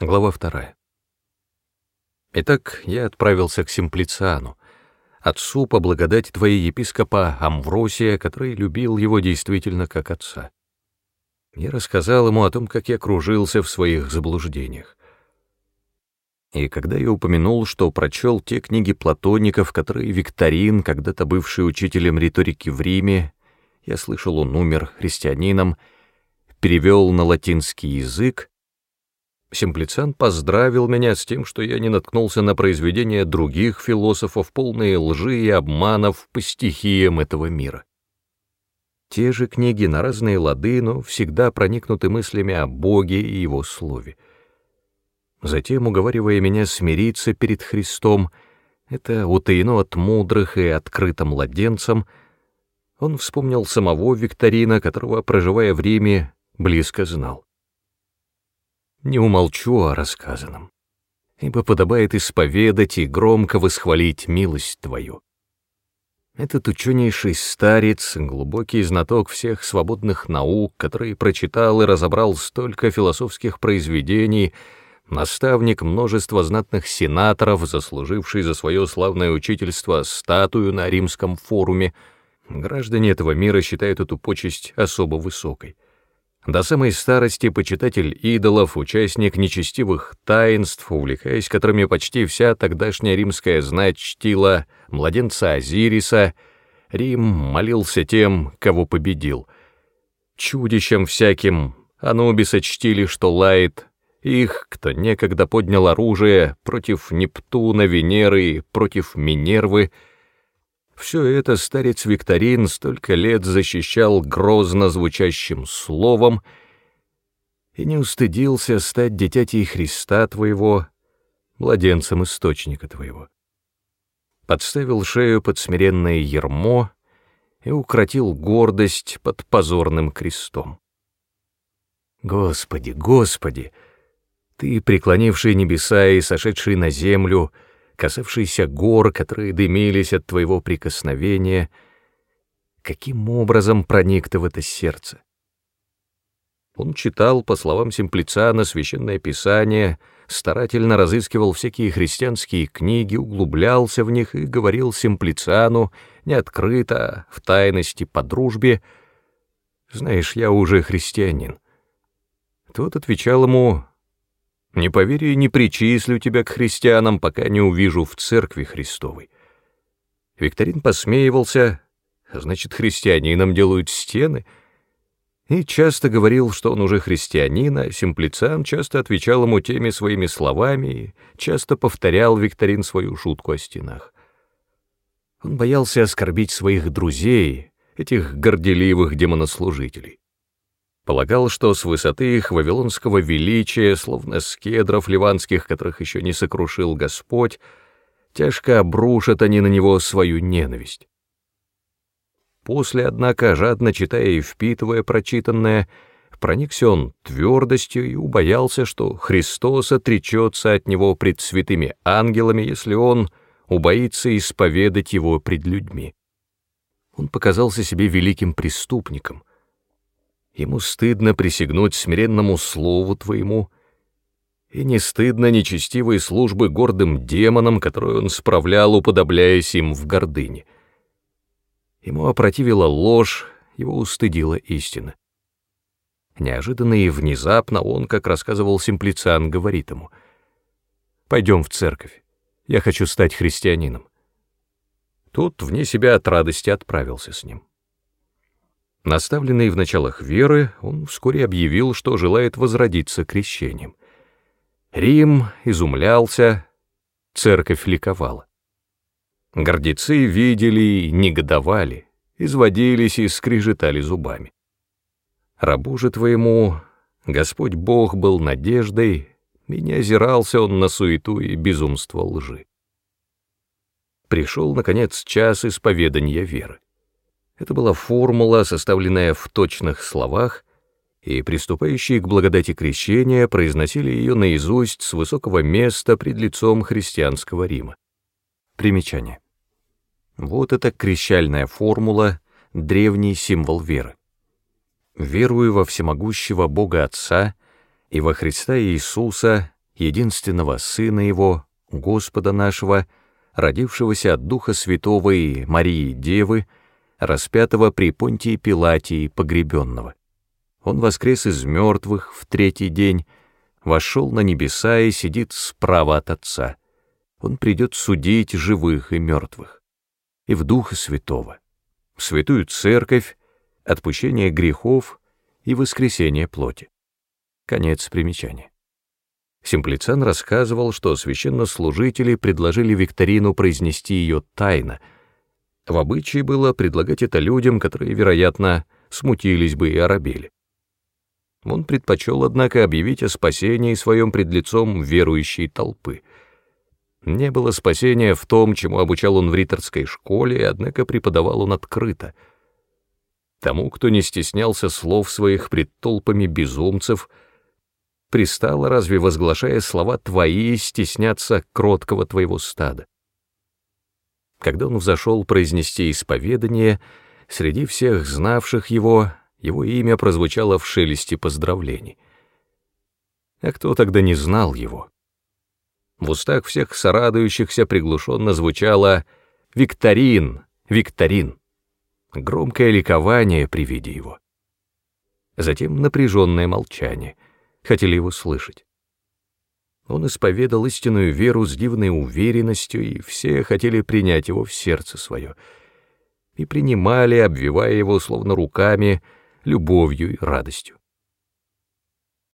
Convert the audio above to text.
Глава вторая. Итак, я отправился к Симплициану, отцу по благодати твоей епископа Амвросия, который любил его действительно как отца. Я рассказал ему о том, как я кружился в своих заблуждениях. И когда я упомянул, что прочел те книги платоников, которые Викторин, когда-то бывший учителем риторики в Риме, я слышал, он умер христианином, перевел на латинский язык, Симплицан поздравил меня с тем, что я не наткнулся на произведения других философов, полные лжи и обманов по стихиям этого мира. Те же книги на разные лады, но всегда проникнуты мыслями о Боге и Его Слове. Затем, уговаривая меня смириться перед Христом, это утаено от мудрых и открыто младенцам, он вспомнил самого Викторина, которого, проживая в Риме, близко знал не умолчу о рассказанном, ибо подобает исповедать и громко восхвалить милость Твою. Этот ученейший старец, глубокий знаток всех свободных наук, который прочитал и разобрал столько философских произведений, наставник множества знатных сенаторов, заслуживший за свое славное учительство статую на римском форуме, граждане этого мира считают эту почесть особо высокой. До самой старости почитатель идолов, участник нечестивых таинств, увлекаясь которыми почти вся тогдашняя римская знать чтила младенца Азириса, Рим молился тем, кого победил. Чудищем всяким Анубиса чтили, что лает, их, кто некогда поднял оружие против Нептуна, Венеры, против Минервы — все это старец Викторин столько лет защищал грозно звучащим словом и не устыдился стать дитятей Христа твоего, младенцем источника твоего. Подставил шею под смиренное ермо и укротил гордость под позорным крестом. Господи, Господи, Ты, преклонивший небеса и сошедший на землю, — касавшийся гор, которые дымились от твоего прикосновения, каким образом проник ты в это сердце? Он читал, по словам Симплицана, священное писание, старательно разыскивал всякие христианские книги, углублялся в них и говорил Симплицану, не открыто, в тайности, по дружбе, «Знаешь, я уже христианин». Тот отвечал ему, не поверю и не причислю тебя к христианам, пока не увижу в церкви Христовой. Викторин посмеивался, значит, христианинам делают стены, и часто говорил, что он уже христианин, а Симплицан часто отвечал ему теми своими словами и часто повторял Викторин свою шутку о стенах. Он боялся оскорбить своих друзей, этих горделивых демонослужителей. Полагал, что с высоты их вавилонского величия, словно с кедров ливанских, которых еще не сокрушил Господь, тяжко обрушат они на него свою ненависть. После, однако, жадно читая и впитывая прочитанное, проникся он твердостью и убоялся, что Христос отречется от него пред святыми ангелами, если он убоится исповедать его пред людьми. Он показался себе великим преступником — Ему стыдно присягнуть смиренному слову твоему, и не стыдно нечестивой службы гордым демонам, которую он справлял, уподобляясь им в гордыне. Ему опротивила ложь, его устыдила истина. Неожиданно и внезапно он, как рассказывал Симплициан, говорит ему, «Пойдем в церковь, я хочу стать христианином». Тут вне себя от радости отправился с ним. Наставленный в началах веры, он вскоре объявил, что желает возродиться крещением. Рим изумлялся, церковь ликовала. Гордецы видели и негодовали, изводились и скрежетали зубами. Рабу же твоему Господь Бог был надеждой, и не озирался он на суету и безумство лжи. Пришел, наконец, час исповедания веры. Это была формула, составленная в точных словах, и приступающие к благодати крещения произносили ее наизусть с высокого места пред лицом христианского Рима. Примечание. Вот эта крещальная формула, древний символ веры. «Верую во всемогущего Бога Отца и во Христа Иисуса, единственного Сына Его, Господа нашего, родившегося от Духа Святого и Марии Девы, распятого при Понтии Пилатии, погребенного. Он воскрес из мертвых в третий день, вошел на небеса и сидит справа от Отца. Он придет судить живых и мертвых. И в Духа Святого, Святую Церковь, отпущение грехов и воскресение плоти. Конец примечания. Симплицан рассказывал, что священнослужители предложили Викторину произнести ее тайно. В обычае было предлагать это людям, которые, вероятно, смутились бы и оробели. Он предпочел, однако, объявить о спасении своем пред лицом верующей толпы. Не было спасения в том, чему обучал он в риторской школе, однако преподавал он открыто. Тому, кто не стеснялся слов своих пред толпами безумцев — пристало, разве возглашая слова твои, стесняться кроткого твоего стада? Когда он взошел произнести исповедание, среди всех знавших его, его имя прозвучало в шелесте поздравлений. А кто тогда не знал его? В устах всех сорадующихся приглушенно звучало «Викторин! Викторин!» Громкое ликование при виде его. Затем напряженное молчание — хотели его слышать. Он исповедал истинную веру с дивной уверенностью, и все хотели принять его в сердце свое, и принимали, обвивая его словно руками, любовью и радостью.